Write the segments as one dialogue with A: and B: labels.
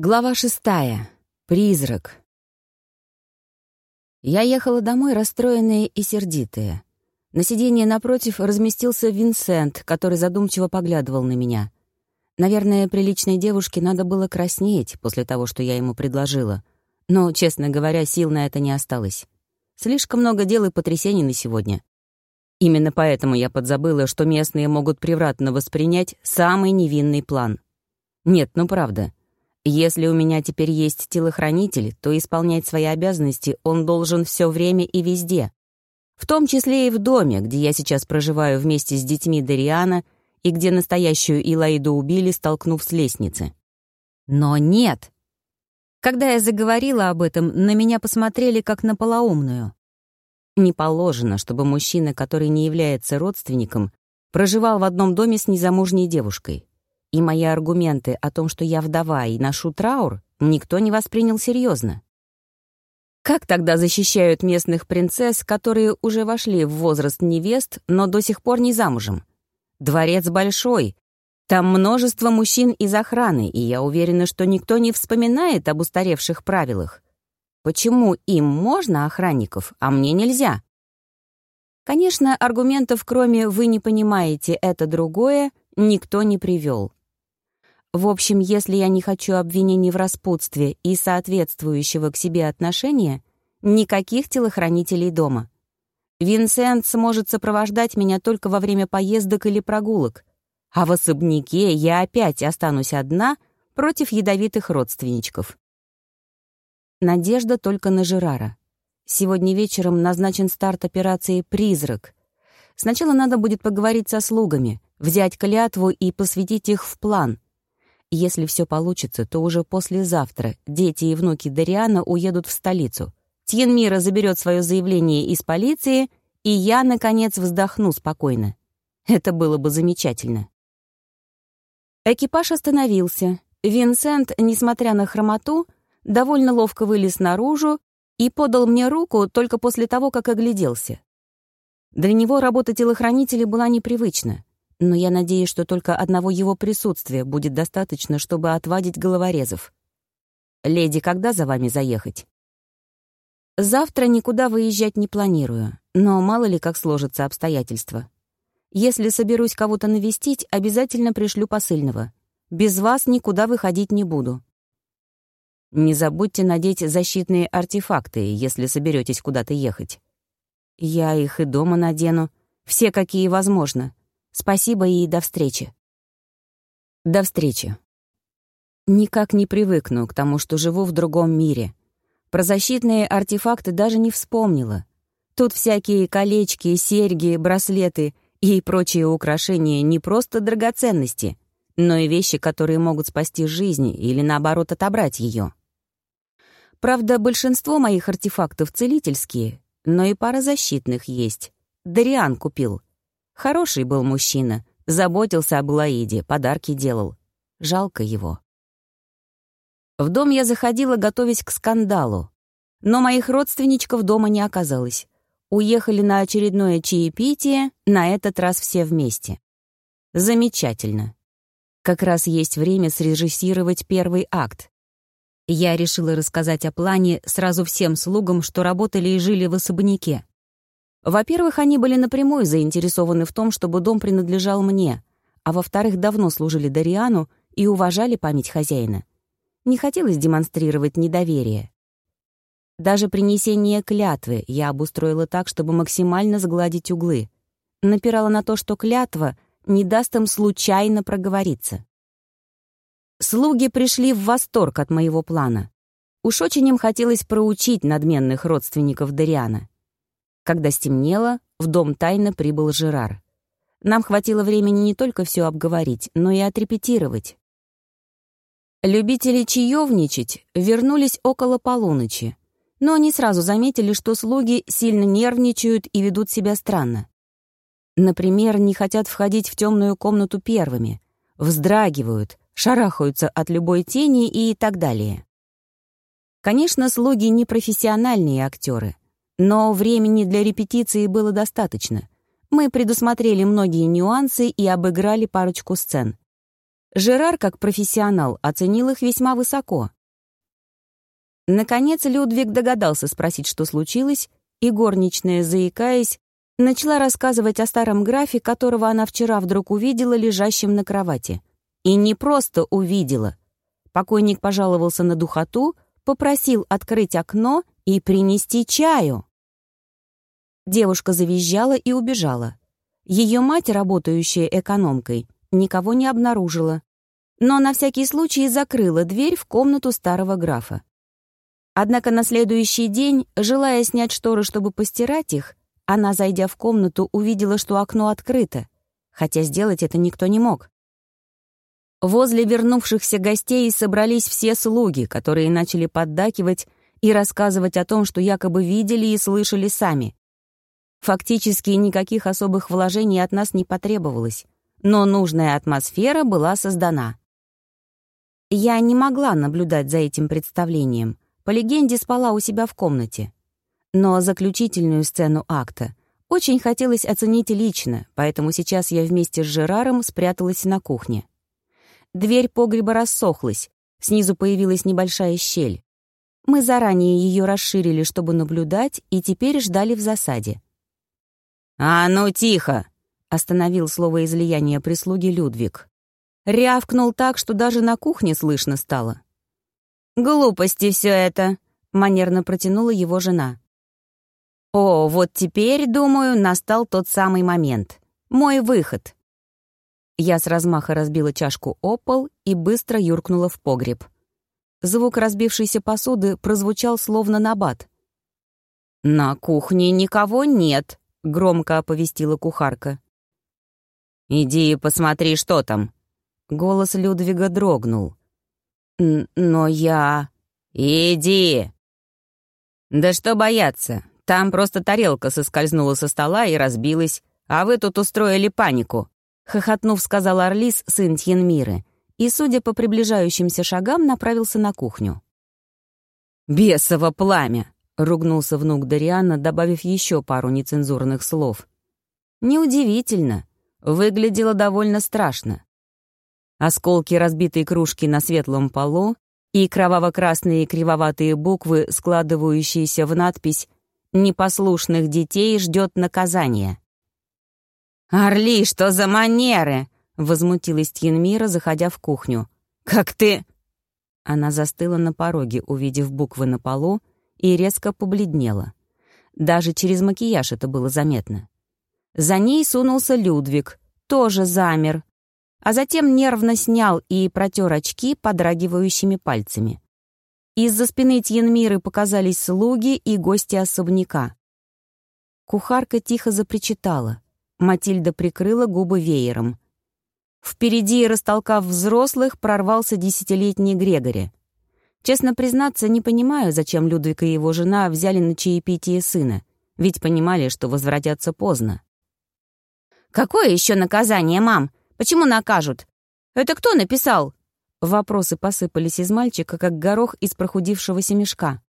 A: Глава шестая. Призрак. Я ехала домой, расстроенная и сердитая. На сиденье напротив разместился Винсент, который задумчиво поглядывал на меня. Наверное, приличной девушке надо было краснеть после того, что я ему предложила. Но, честно говоря, сил на это не осталось. Слишком много дел и потрясений на сегодня. Именно поэтому я подзабыла, что местные могут превратно воспринять самый невинный план. Нет, ну правда — если у меня теперь есть телохранитель, то исполнять свои обязанности он должен все время и везде. В том числе и в доме, где я сейчас проживаю вместе с детьми Дариана и где настоящую Илаиду убили, столкнув с лестницы. Но нет. Когда я заговорила об этом, на меня посмотрели как на полоумную. Не положено, чтобы мужчина, который не является родственником, проживал в одном доме с незамужней девушкой и мои аргументы о том, что я вдова и ношу траур, никто не воспринял серьезно. Как тогда защищают местных принцесс, которые уже вошли в возраст невест, но до сих пор не замужем? Дворец большой. Там множество мужчин из охраны, и я уверена, что никто не вспоминает об устаревших правилах. Почему им можно охранников, а мне нельзя? Конечно, аргументов, кроме «вы не понимаете, это другое», никто не привел. В общем, если я не хочу обвинений в распутстве и соответствующего к себе отношения, никаких телохранителей дома. Винсент сможет сопровождать меня только во время поездок или прогулок, а в особняке я опять останусь одна против ядовитых родственничков. Надежда только на Жерара. Сегодня вечером назначен старт операции «Призрак». Сначала надо будет поговорить со слугами, взять клятву и посвятить их в план — если все получится, то уже послезавтра дети и внуки Дариана уедут в столицу. Тьенмира заберет свое заявление из полиции, и я, наконец, вздохну спокойно. Это было бы замечательно. Экипаж остановился. Винсент, несмотря на хромоту, довольно ловко вылез наружу и подал мне руку только после того, как огляделся. Для него работа телохранителя была непривычна но я надеюсь, что только одного его присутствия будет достаточно, чтобы отвадить головорезов. «Леди, когда за вами заехать?» «Завтра никуда выезжать не планирую, но мало ли как сложатся обстоятельства. Если соберусь кого-то навестить, обязательно пришлю посыльного. Без вас никуда выходить не буду». «Не забудьте надеть защитные артефакты, если соберетесь куда-то ехать». «Я их и дома надену, все какие возможно», Спасибо и до встречи. До встречи. Никак не привыкну к тому, что живу в другом мире. Про защитные артефакты даже не вспомнила. Тут всякие колечки, серьги, браслеты и прочие украшения не просто драгоценности, но и вещи, которые могут спасти жизнь или, наоборот, отобрать ее. Правда, большинство моих артефактов целительские, но и пара защитных есть. Дариан купил — Хороший был мужчина, заботился об Лаиде, подарки делал. Жалко его. В дом я заходила, готовясь к скандалу. Но моих родственничков дома не оказалось. Уехали на очередное чаепитие, на этот раз все вместе. Замечательно. Как раз есть время срежиссировать первый акт. Я решила рассказать о плане сразу всем слугам, что работали и жили в особняке. Во-первых, они были напрямую заинтересованы в том, чтобы дом принадлежал мне, а во-вторых, давно служили Дариану и уважали память хозяина. Не хотелось демонстрировать недоверие. Даже принесение клятвы я обустроила так, чтобы максимально сгладить углы. Напирала на то, что клятва не даст им случайно проговориться. Слуги пришли в восторг от моего плана. Уж очень им хотелось проучить надменных родственников Дариана. Когда стемнело, в дом тайно прибыл Жерар. Нам хватило времени не только все обговорить, но и отрепетировать. Любители чаевничать вернулись около полуночи, но они сразу заметили, что слуги сильно нервничают и ведут себя странно. Например, не хотят входить в темную комнату первыми, вздрагивают, шарахаются от любой тени и так далее. Конечно, слуги не профессиональные актеры — но времени для репетиции было достаточно. Мы предусмотрели многие нюансы и обыграли парочку сцен. Жерар, как профессионал, оценил их весьма высоко. Наконец Людвиг догадался спросить, что случилось, и горничная, заикаясь, начала рассказывать о старом графе, которого она вчера вдруг увидела лежащим на кровати. И не просто увидела. Покойник пожаловался на духоту, попросил открыть окно и принести чаю. Девушка завизжала и убежала. Ее мать, работающая экономкой, никого не обнаружила, но на всякий случай закрыла дверь в комнату старого графа. Однако на следующий день, желая снять шторы, чтобы постирать их, она, зайдя в комнату, увидела, что окно открыто, хотя сделать это никто не мог. Возле вернувшихся гостей собрались все слуги, которые начали поддакивать и рассказывать о том, что якобы видели и слышали сами. Фактически никаких особых вложений от нас не потребовалось, но нужная атмосфера была создана. Я не могла наблюдать за этим представлением. По легенде, спала у себя в комнате. Но заключительную сцену акта очень хотелось оценить лично, поэтому сейчас я вместе с Жераром спряталась на кухне. Дверь погреба рассохлась, снизу появилась небольшая щель. Мы заранее ее расширили, чтобы наблюдать, и теперь ждали в засаде. «А ну тихо!» — остановил слово излияния прислуги Людвиг. Рявкнул так, что даже на кухне слышно стало. «Глупости все это!» — манерно протянула его жена. «О, вот теперь, думаю, настал тот самый момент. Мой выход!» Я с размаха разбила чашку о пол и быстро юркнула в погреб. Звук разбившейся посуды прозвучал словно набат. «На кухне никого нет», — громко оповестила кухарка. «Иди и посмотри, что там». Голос Людвига дрогнул. «Но я...» «Иди!» «Да что бояться? Там просто тарелка соскользнула со стола и разбилась, а вы тут устроили панику», — хохотнув, сказал Орлис, сын Тьенмиры, и, судя по приближающимся шагам, направился на кухню. «Бесово пламя!» Ругнулся внук Дариана, добавив еще пару нецензурных слов. Неудивительно. Выглядело довольно страшно. Осколки разбитой кружки на светлом полу и кроваво-красные кривоватые буквы, складывающиеся в надпись «Непослушных детей ждет наказание». «Орли, что за манеры!» — возмутилась Тьенмира, заходя в кухню. «Как ты...» Она застыла на пороге, увидев буквы на полу, и резко побледнела. Даже через макияж это было заметно. За ней сунулся Людвиг, тоже замер, а затем нервно снял и протер очки подрагивающими пальцами. Из-за спины Тьенмиры показались слуги и гости особняка. Кухарка тихо запричитала. Матильда прикрыла губы веером. Впереди, растолкав взрослых, прорвался десятилетний Грегори. Честно признаться, не понимаю, зачем Людвиг и его жена взяли на чаепитие сына, ведь понимали, что возвратятся поздно. «Какое еще наказание, мам? Почему накажут? Это кто написал?» Вопросы посыпались из мальчика, как горох из прохудившегося мешка.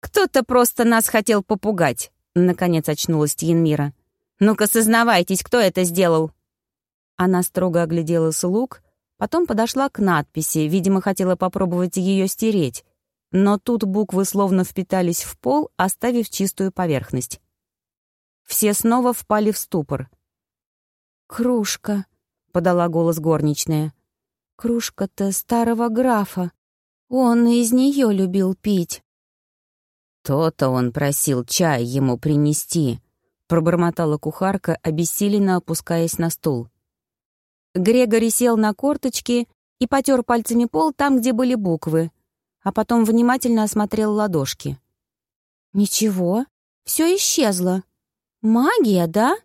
A: «Кто-то просто нас хотел попугать», — наконец очнулась Тьенмира. «Ну-ка, сознавайтесь, кто это сделал?» Она строго оглядела слуг, Потом подошла к надписи, видимо, хотела попробовать ее стереть. Но тут буквы словно впитались в пол, оставив чистую поверхность. Все снова впали в ступор. «Кружка», — подала голос горничная. «Кружка-то старого графа. Он из нее любил пить». «То-то он просил чай ему принести», — пробормотала кухарка, обессиленно опускаясь на стул. Грегори сел на корточки и потер пальцами пол там, где были буквы, а потом внимательно осмотрел ладошки. «Ничего, все исчезло. Магия, да?»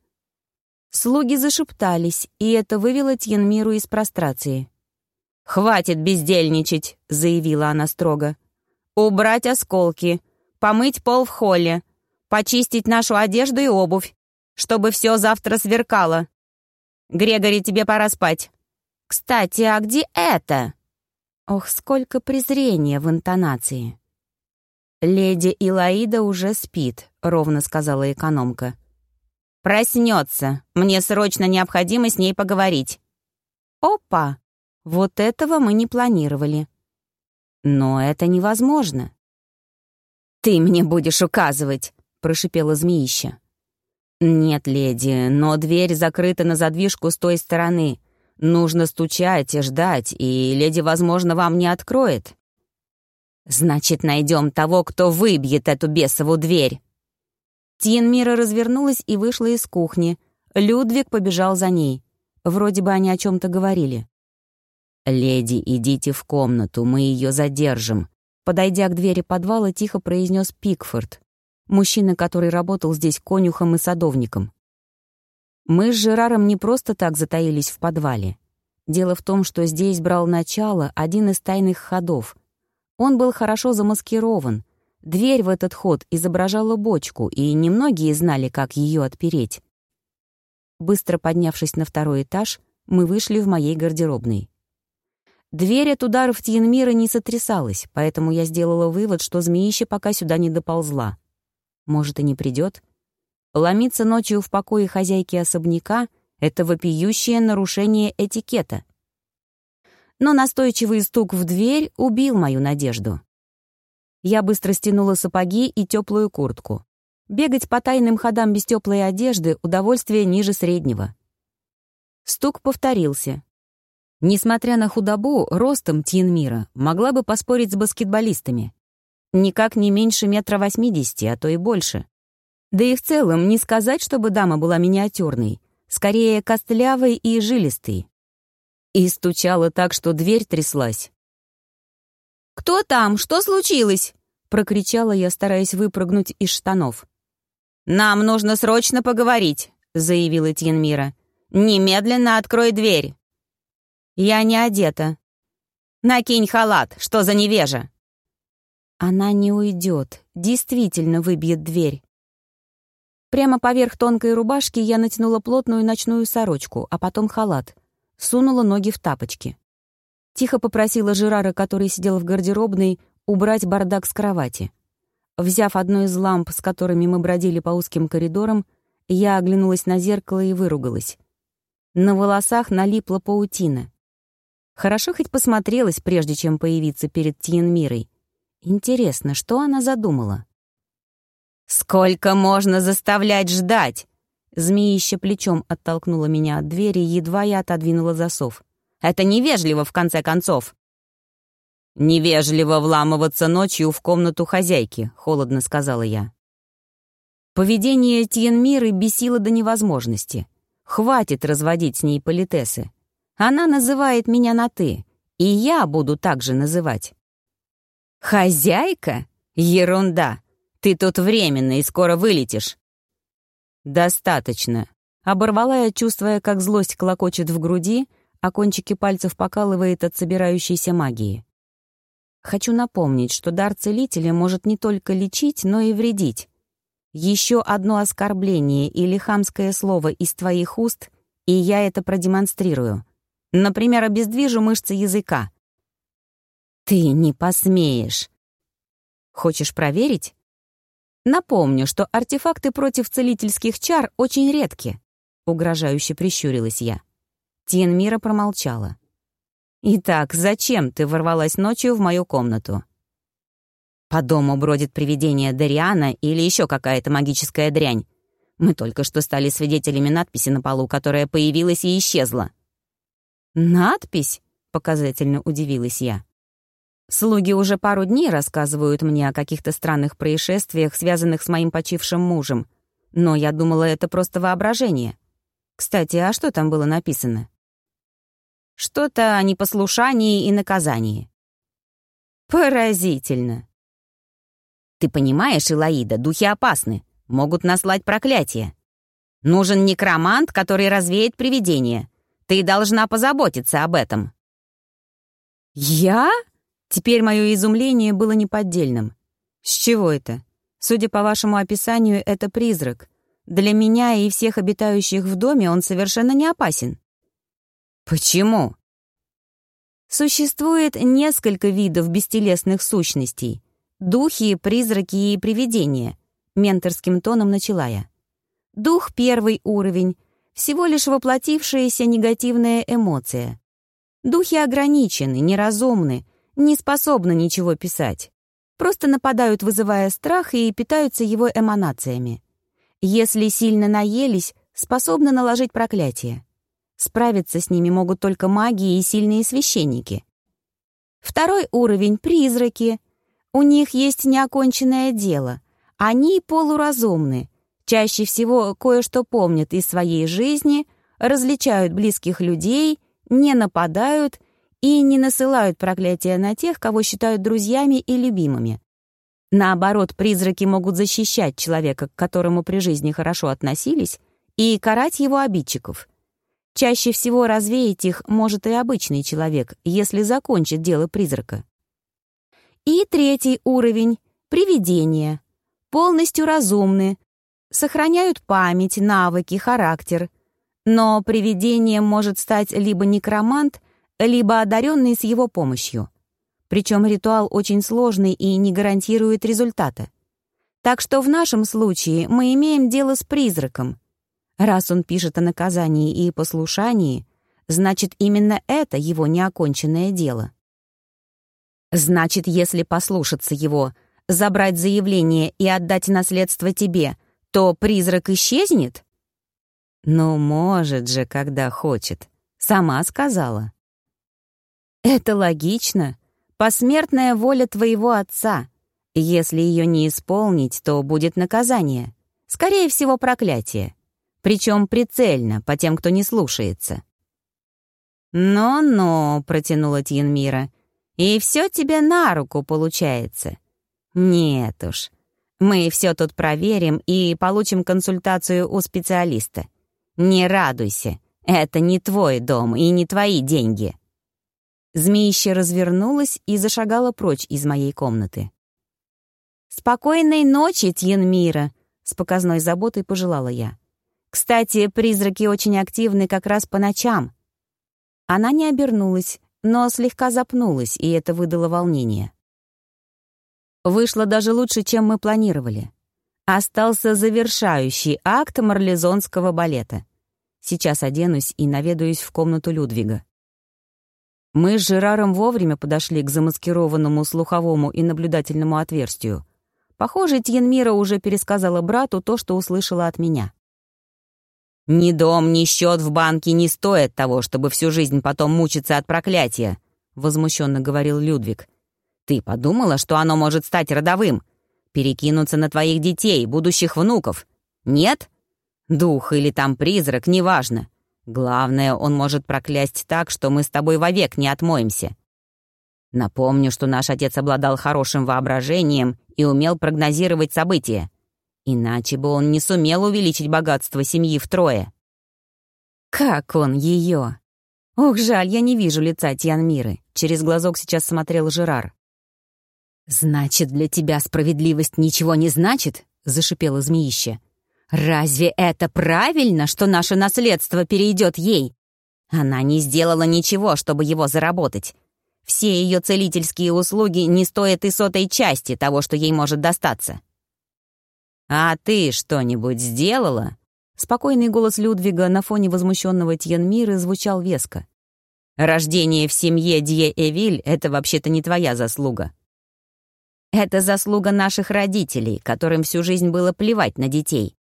A: Слуги зашептались, и это вывело Тьенмиру из прострации. «Хватит бездельничать», — заявила она строго. «Убрать осколки, помыть пол в холле, почистить нашу одежду и обувь, чтобы все завтра сверкало. Грегори, тебе пора спать. Кстати, а где это? Ох, сколько презрения в интонации. Леди Илаида уже спит, ровно сказала экономка. Проснется. Мне срочно необходимо с ней поговорить. Опа! Вот этого мы не планировали. Но это невозможно. «Ты мне будешь указывать!» — прошипела змеища. «Нет, леди, но дверь закрыта на задвижку с той стороны. Нужно стучать и ждать, и леди, возможно, вам не откроет». «Значит, найдем того, кто выбьет эту бесову дверь!» Тьенмира развернулась и вышла из кухни. Людвиг побежал за ней. Вроде бы они о чем-то говорили. «Леди, идите в комнату, мы ее задержим», подойдя к двери подвала, тихо произнес Пикфорд, мужчина, который работал здесь конюхом и садовником. Мы с Жераром не просто так затаились в подвале. Дело в том, что здесь брал начало один из тайных ходов. Он был хорошо замаскирован. Дверь в этот ход изображала бочку, и немногие знали, как ее отпереть. Быстро поднявшись на второй этаж, мы вышли в моей гардеробной. Дверь от ударов Тьенмира не сотрясалась, поэтому я сделала вывод, что змеище пока сюда не доползла. Может, и не придет. Ломиться ночью в покое хозяйки особняка — это вопиющее нарушение этикета. Но настойчивый стук в дверь убил мою надежду. Я быстро стянула сапоги и теплую куртку. Бегать по тайным ходам без теплой одежды — удовольствие ниже среднего. Стук повторился. Несмотря на худобу, ростом Тьенмира могла бы поспорить с баскетболистами. Никак не меньше метра восьмидесяти, а то и больше. Да и в целом не сказать, чтобы дама была миниатюрной, скорее костлявой и жилистой. И стучала так, что дверь тряслась. «Кто там? Что случилось?» — прокричала я, стараясь выпрыгнуть из штанов. «Нам нужно срочно поговорить», — заявила Тьенмира. «Немедленно открой дверь». «Я не одета». «Накинь халат, что за невежа?» Она не уйдет, действительно выбьет дверь. Прямо поверх тонкой рубашки я натянула плотную ночную сорочку, а потом халат. Сунула ноги в тапочки. Тихо попросила Жерара, который сидел в гардеробной, убрать бардак с кровати. Взяв одну из ламп, с которыми мы бродили по узким коридорам, я оглянулась на зеркало и выругалась. На волосах налипла паутина. Хорошо хоть посмотрелась, прежде чем появиться перед Тьенмирой. Интересно, что она задумала? «Сколько можно заставлять ждать?» Змеище плечом оттолкнула меня от двери, едва я отодвинула засов. «Это невежливо, в конце концов!» «Невежливо вламываться ночью в комнату хозяйки», — холодно сказала я. Поведение Тьенмиры бесило до невозможности. Хватит разводить с ней политесы. Она называет меня на «ты», и я буду также называть. «Хозяйка? Ерунда! Ты тут временно и скоро вылетишь». «Достаточно», — оборвала я, чувствуя, как злость клокочет в груди, а кончики пальцев покалывает от собирающейся магии. Хочу напомнить, что дар целителя может не только лечить, но и вредить. Еще одно оскорбление или хамское слово из твоих уст, и я это продемонстрирую. Например, обездвижу мышцы языка. Ты не посмеешь. Хочешь проверить? Напомню, что артефакты против целительских чар очень редки. Угрожающе прищурилась я. Тиенмира промолчала. «Итак, зачем ты ворвалась ночью в мою комнату?» «По дому бродит привидение Дариана или еще какая-то магическая дрянь. Мы только что стали свидетелями надписи на полу, которая появилась и исчезла». «Надпись?» — показательно удивилась я. Слуги уже пару дней рассказывают мне о каких-то странных происшествиях, связанных с моим почившим мужем. Но я думала, это просто воображение. Кстати, а что там было написано? Что-то о непослушании и наказании. Поразительно. Ты понимаешь, Илаида, духи опасны, могут наслать проклятие. Нужен некромант, который развеет привидение. Ты должна позаботиться об этом. Я? Теперь мое изумление было неподдельным. С чего это? Судя по вашему описанию, это призрак. Для меня и всех обитающих в доме он совершенно не опасен. Почему? Существует несколько видов бестелесных сущностей. Духи, призраки и привидения. Менторским тоном начала я. Дух — первый уровень, всего лишь воплотившаяся негативная эмоция. Духи ограничены, неразумны, не способны ничего писать. Просто нападают, вызывая страх, и питаются его эманациями. Если сильно наелись, способны наложить проклятие. Справиться с ними могут только маги и сильные священники. Второй уровень — призраки. У них есть неоконченное дело. Они полуразумны. Чаще всего кое-что помнят из своей жизни, различают близких людей, не нападают и не насылают проклятия на тех, кого считают друзьями и любимыми. Наоборот, призраки могут защищать человека, к которому при жизни хорошо относились, и карать его обидчиков. Чаще всего развеять их может и обычный человек, если закончит дело призрака. И третий уровень — привидения. Полностью разумны, сохраняют память, навыки, характер. Но привидением может стать либо некромант, либо одаренный с его помощью. Причем ритуал очень сложный и не гарантирует результата. Так что в нашем случае мы имеем дело с призраком. Раз он пишет о наказании и послушании, значит, именно это его неоконченное дело. Значит, если послушаться его, забрать заявление и отдать наследство тебе, то призрак исчезнет? Ну, может же, когда хочет. Сама сказала. Это логично. Посмертная воля твоего отца. Если ее не исполнить, то будет наказание. Скорее всего, проклятие. Причем прицельно, по тем, кто не слушается. «Но-но», — протянула Тьенмира, — «и все тебе на руку получается». «Нет уж, мы все тут проверим и получим консультацию у специалиста. Не радуйся, это не твой дом и не твои деньги». Змеище развернулась и зашагала прочь из моей комнаты. «Спокойной ночи, Тьенмира!» — с показной заботой пожелала я. «Кстати, призраки очень активны как раз по ночам». Она не обернулась, но слегка запнулась, и это выдало волнение. Вышло даже лучше, чем мы планировали. Остался завершающий акт марлезонского балета. Сейчас оденусь и наведаюсь в комнату Людвига. Мы с Жераром вовремя подошли к замаскированному слуховому и наблюдательному отверстию. Похоже, Тьенмира уже пересказала брату то, что услышала от меня. «Ни дом, ни счет в банке не стоят того, чтобы всю жизнь потом мучиться от проклятия», — возмущенно говорил Людвиг. «Ты подумала, что оно может стать родовым? Перекинуться на твоих детей, будущих внуков? Нет? Дух или там призрак, неважно. Главное, он может проклясть так, что мы с тобой вовек не отмоемся. Напомню, что наш отец обладал хорошим воображением и умел прогнозировать события. Иначе бы он не сумел увеличить богатство семьи втрое. Как он ее? Ох, жаль, я не вижу лица Тианмиры. Через глазок сейчас смотрел Жерар. «Значит, для тебя справедливость ничего не значит?» — зашипело змеище. Разве это правильно, что наше наследство перейдет ей? Она не сделала ничего, чтобы его заработать. Все ее целительские услуги не стоят и сотой части того, что ей может достаться. «А ты что-нибудь сделала?» Спокойный голос Людвига на фоне возмущенного Тьенмиры звучал веско. «Рождение в семье Дье-Эвиль — это вообще-то не твоя заслуга. Это заслуга наших родителей, которым всю жизнь было плевать на детей.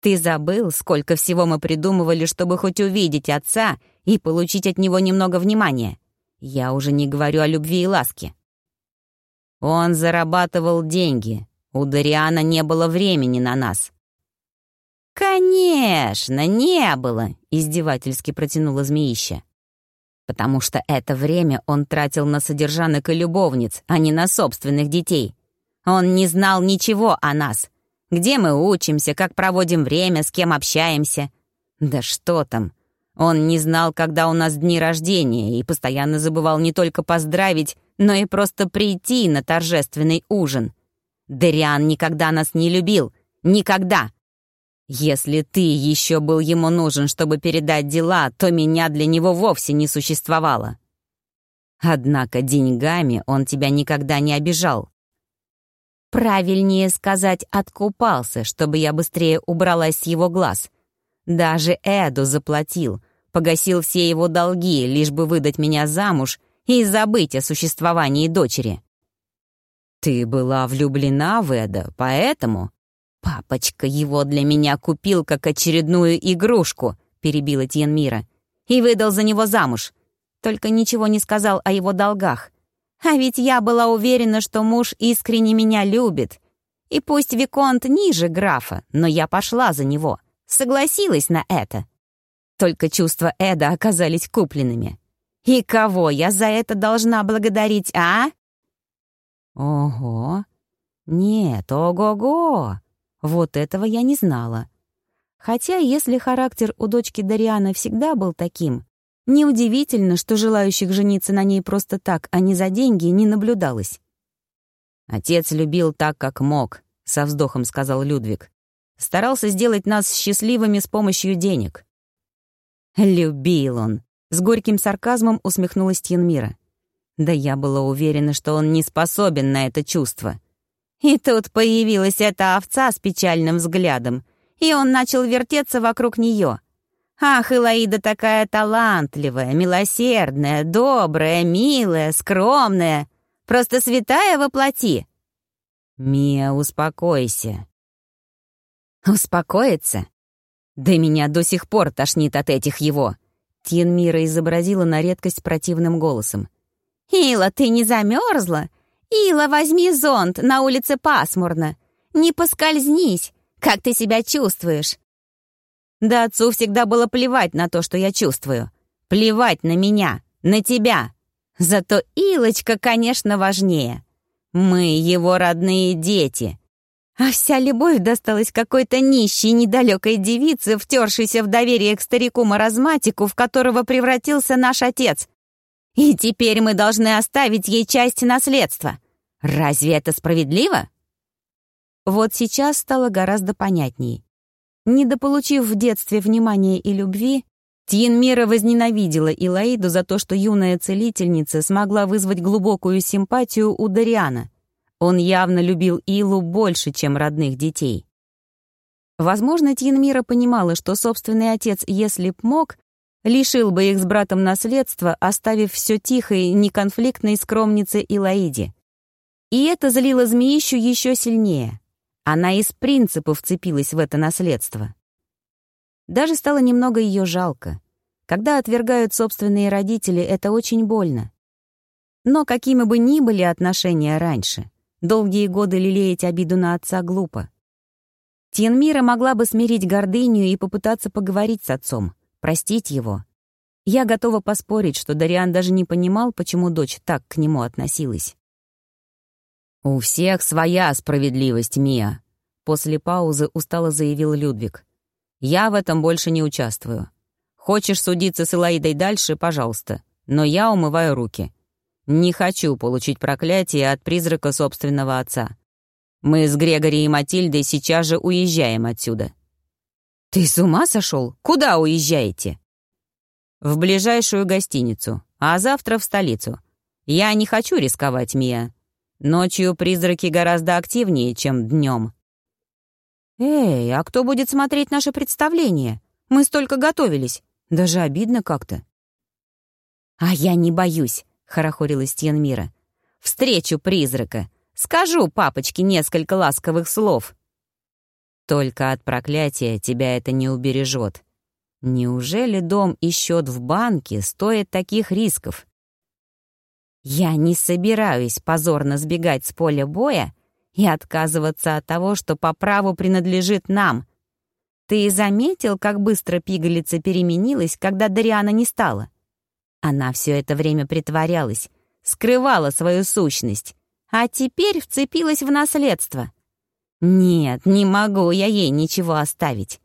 A: Ты забыл, сколько всего мы придумывали, чтобы хоть увидеть отца и получить от него немного внимания? Я уже не говорю о любви и ласке. Он зарабатывал деньги. У Дариана не было времени на нас. «Конечно, не было!» — издевательски протянула змеища. «Потому что это время он тратил на содержанок и любовниц, а не на собственных детей. Он не знал ничего о нас, где мы учимся, как проводим время, с кем общаемся. Да что там. Он не знал, когда у нас дни рождения, и постоянно забывал не только поздравить, но и просто прийти на торжественный ужин. Дариан никогда нас не любил. Никогда. Если ты еще был ему нужен, чтобы передать дела, то меня для него вовсе не существовало. Однако деньгами он тебя никогда не обижал. Правильнее сказать «откупался», чтобы я быстрее убралась с его глаз. Даже Эду заплатил, погасил все его долги, лишь бы выдать меня замуж и забыть о существовании дочери. «Ты была влюблена в Эда, поэтому...» «Папочка его для меня купил как очередную игрушку», — перебила Тьенмира, «и выдал за него замуж. Только ничего не сказал о его долгах. А ведь я была уверена, что муж искренне меня любит. И пусть Виконт ниже графа, но я пошла за него, согласилась на это. Только чувства Эда оказались купленными. И кого я за это должна благодарить, а?» Ого! Нет, ого-го! Вот этого я не знала. Хотя, если характер у дочки Дариана всегда был таким, неудивительно, что желающих жениться на ней просто так, а не за деньги, не наблюдалось. «Отец любил так, как мог», — со вздохом сказал Людвиг. «Старался сделать нас счастливыми с помощью денег». «Любил он», — с горьким сарказмом усмехнулась Тьенмира. Да я была уверена, что он не способен на это чувство. И тут появилась эта овца с печальным взглядом, и он начал вертеться вокруг нее. Ах, Илаида такая талантливая, милосердная, добрая, милая, скромная. Просто святая воплоти. Мия, успокойся. Успокоиться? Да меня до сих пор тошнит от этих его. Тьенмира изобразила на редкость противным голосом. «Ила, ты не замерзла? Ила, возьми зонт, на улице пасмурно. Не поскользнись. Как ты себя чувствуешь?» Да отцу всегда было плевать на то, что я чувствую. Плевать на меня, на тебя. Зато Илочка, конечно, важнее. Мы его родные дети. А вся любовь досталась какой-то нищей, недалекой девице, втершейся в доверие к старику-маразматику, в которого превратился наш отец. И теперь мы должны оставить ей часть наследства. Разве это справедливо? Вот сейчас стало гораздо понятней. Недополучив в детстве внимания и любви, Тьенмира возненавидела Илаиду за то, что юная целительница смогла вызвать глубокую симпатию у Дариана. Он явно любил Илу больше, чем родных детей. Возможно, Тьенмира понимала, что собственный отец, если б мог, лишил бы их с братом наследства, оставив все тихой, неконфликтной скромнице Илаиде. И это злило змеищу еще сильнее. Она из принципа вцепилась в это наследство. Даже стало немного ее жалко. Когда отвергают собственные родители, это очень больно. Но какими бы ни были отношения раньше, долгие годы лелеять обиду на отца глупо. Тьенмира могла бы смирить гордыню и попытаться поговорить с отцом, простить его. Я готова поспорить, что Дариан даже не понимал, почему дочь так к нему относилась. «У всех своя справедливость, Мия», — после паузы устало заявил Людвиг. «Я в этом больше не участвую. Хочешь судиться с Элаидой дальше, пожалуйста, но я умываю руки. Не хочу получить проклятие от призрака собственного отца. Мы с Грегори и Матильдой сейчас же уезжаем отсюда. «Ты с ума сошел? Куда уезжаете?» «В ближайшую гостиницу, а завтра в столицу. Я не хочу рисковать, Мия. Ночью призраки гораздо активнее, чем днем». «Эй, а кто будет смотреть наше представление? Мы столько готовились. Даже обидно как-то». «А я не боюсь», — хорохорилась Тьенмира. «Встречу призрака. Скажу папочке несколько ласковых слов». Только от проклятия тебя это не убережет. Неужели дом и счет в банке стоят таких рисков? Я не собираюсь позорно сбегать с поля боя и отказываться от того, что по праву принадлежит нам. Ты заметил, как быстро пигалица переменилась, когда Дариана не стала? Она все это время притворялась, скрывала свою сущность, а теперь вцепилась в наследство. Нет, не могу я ей ничего оставить.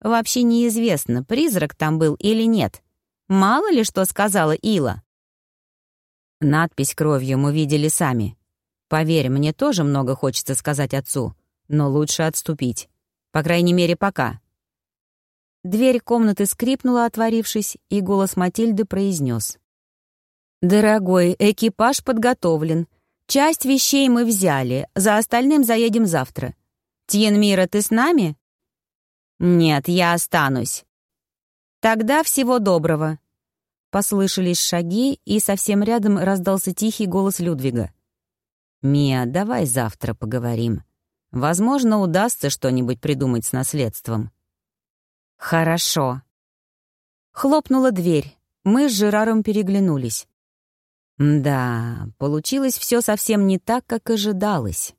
A: Вообще неизвестно, призрак там был или нет. Мало ли что сказала Ила. Надпись кровью мы видели сами. Поверь, мне тоже много хочется сказать отцу, но лучше отступить. По крайней мере, пока. Дверь комнаты скрипнула, отворившись, и голос Матильды произнес. «Дорогой, экипаж подготовлен. Часть вещей мы взяли, за остальным заедем завтра. Тьенмира, ты с нами? Нет, я останусь. «Тогда всего доброго!» Послышались шаги, и совсем рядом раздался тихий голос Людвига. «Мия, давай завтра поговорим. Возможно, удастся что-нибудь придумать с наследством». «Хорошо». Хлопнула дверь. Мы с Жераром переглянулись. Да, получилось все совсем не так, как ожидалось.